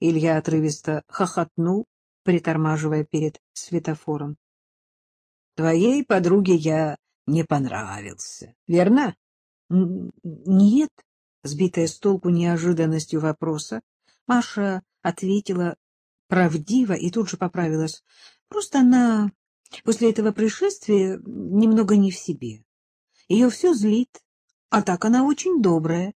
Илья отрывисто хохотнул, притормаживая перед светофором. — Твоей подруге я не понравился, верно? — Нет, сбитая с толку неожиданностью вопроса, Маша ответила правдиво и тут же поправилась. Просто она после этого происшествия немного не в себе. Ее все злит, а так она очень добрая.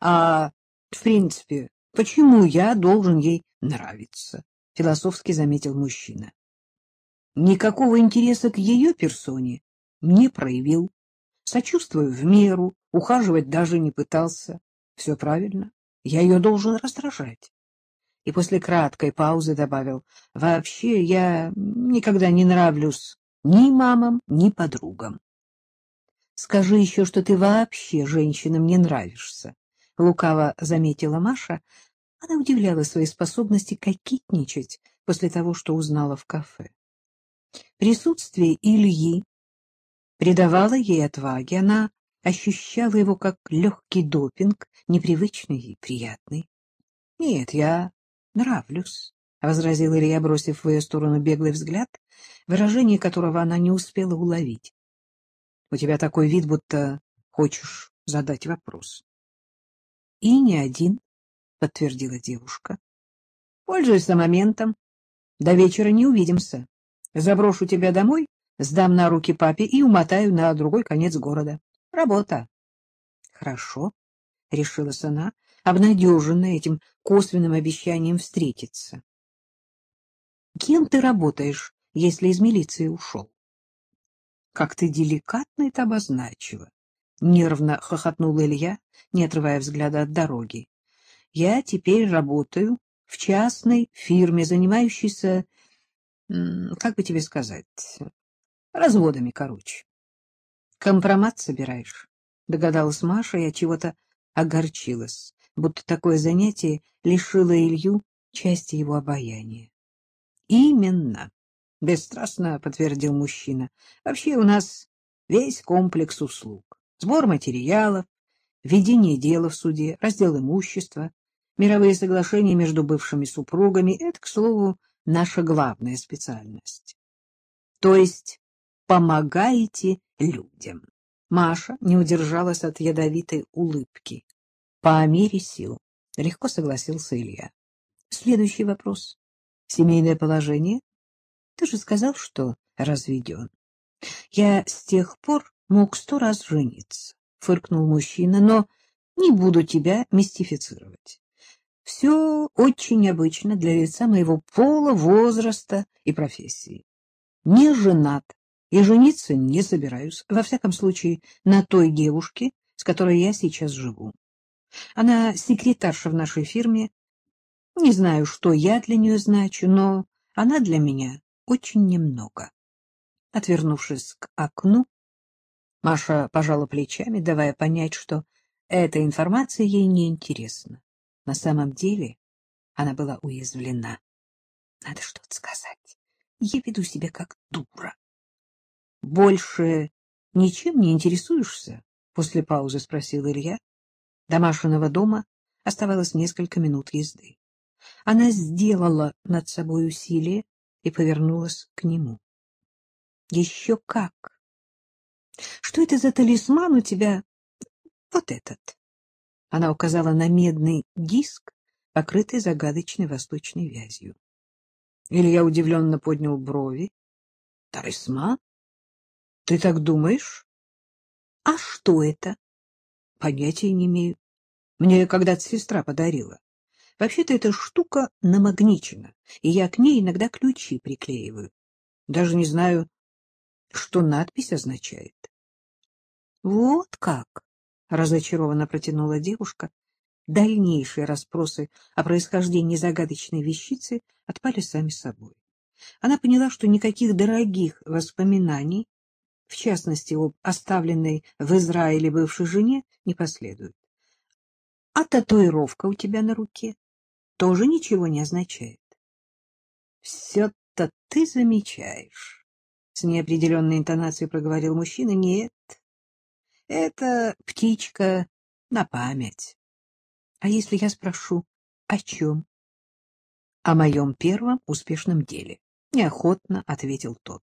А, в принципе, почему я должен ей нравиться? Философски заметил мужчина. Никакого интереса к ее персоне не проявил. Сочувствую в меру, ухаживать даже не пытался. Все правильно. Я ее должен раздражать. И после краткой паузы добавил, вообще я никогда не нравлюсь ни мамам, ни подругам. Скажи еще, что ты вообще женщинам не нравишься. Лукаво заметила Маша. Она удивляла своей способности кокетничать после того, что узнала в кафе. Присутствие Ильи придавало ей отваги. Она ощущала его как легкий допинг, непривычный и приятный. — Нет, я нравлюсь, — возразил Илья, бросив в ее сторону беглый взгляд, выражение которого она не успела уловить. — У тебя такой вид, будто хочешь задать вопрос. — И не один, — подтвердила девушка. — Пользуйся моментом. До вечера не увидимся. Заброшу тебя домой, сдам на руки папе и умотаю на другой конец города. Работа. Хорошо, решилась она, обнадеженная этим косвенным обещанием встретиться. Кем ты работаешь, если из милиции ушел? Как ты деликатно это обозначила, нервно хохотнул Илья, не отрывая взгляда от дороги. Я теперь работаю в частной фирме, занимающейся, как бы тебе сказать, разводами, короче. Компромат собираешь? Догадалась Маша и от чего-то огорчилась, будто такое занятие лишило Илью части его обаяния. Именно, бесстрастно подтвердил мужчина. Вообще у нас весь комплекс услуг: сбор материалов, ведение дела в суде, раздел имущества, мировые соглашения между бывшими супругами это, к слову, наша главная специальность. То есть помогаете людям. Маша не удержалась от ядовитой улыбки. По мере сил. Легко согласился Илья. Следующий вопрос. Семейное положение? Ты же сказал, что разведен. Я с тех пор мог сто раз жениться, фыркнул мужчина, но не буду тебя мистифицировать. Все очень обычно для лица моего пола, возраста и профессии. Не женат, и жениться не собираюсь, во всяком случае, на той девушке, с которой я сейчас живу. Она секретарша в нашей фирме. Не знаю, что я для нее значу, но она для меня очень немного. Отвернувшись к окну, Маша пожала плечами, давая понять, что эта информация ей не интересна. На самом деле она была уязвлена. Надо что-то сказать. Я веду себя как дура. — Больше ничем не интересуешься? — после паузы спросил Илья. До Машиного дома оставалось несколько минут езды. Она сделала над собой усилие и повернулась к нему. — Еще как! Что это за талисман у тебя? Вот этот. Она указала на медный диск, покрытый загадочной восточной вязью. Илья удивленно поднял брови. — Талисман? — Ты так думаешь? — А что это? — Понятия не имею. Мне когда-то сестра подарила. Вообще-то эта штука намагничена, и я к ней иногда ключи приклеиваю. Даже не знаю, что надпись означает. — Вот как! — разочарованно протянула девушка. Дальнейшие расспросы о происхождении загадочной вещицы отпали сами собой. Она поняла, что никаких дорогих воспоминаний в частности, об оставленной в Израиле бывшей жене, не последует. А татуировка у тебя на руке тоже ничего не означает. Все-то ты замечаешь, с неопределенной интонацией проговорил мужчина. Нет, это птичка на память. А если я спрошу, о чем? о моем первом успешном деле, — неохотно ответил тот.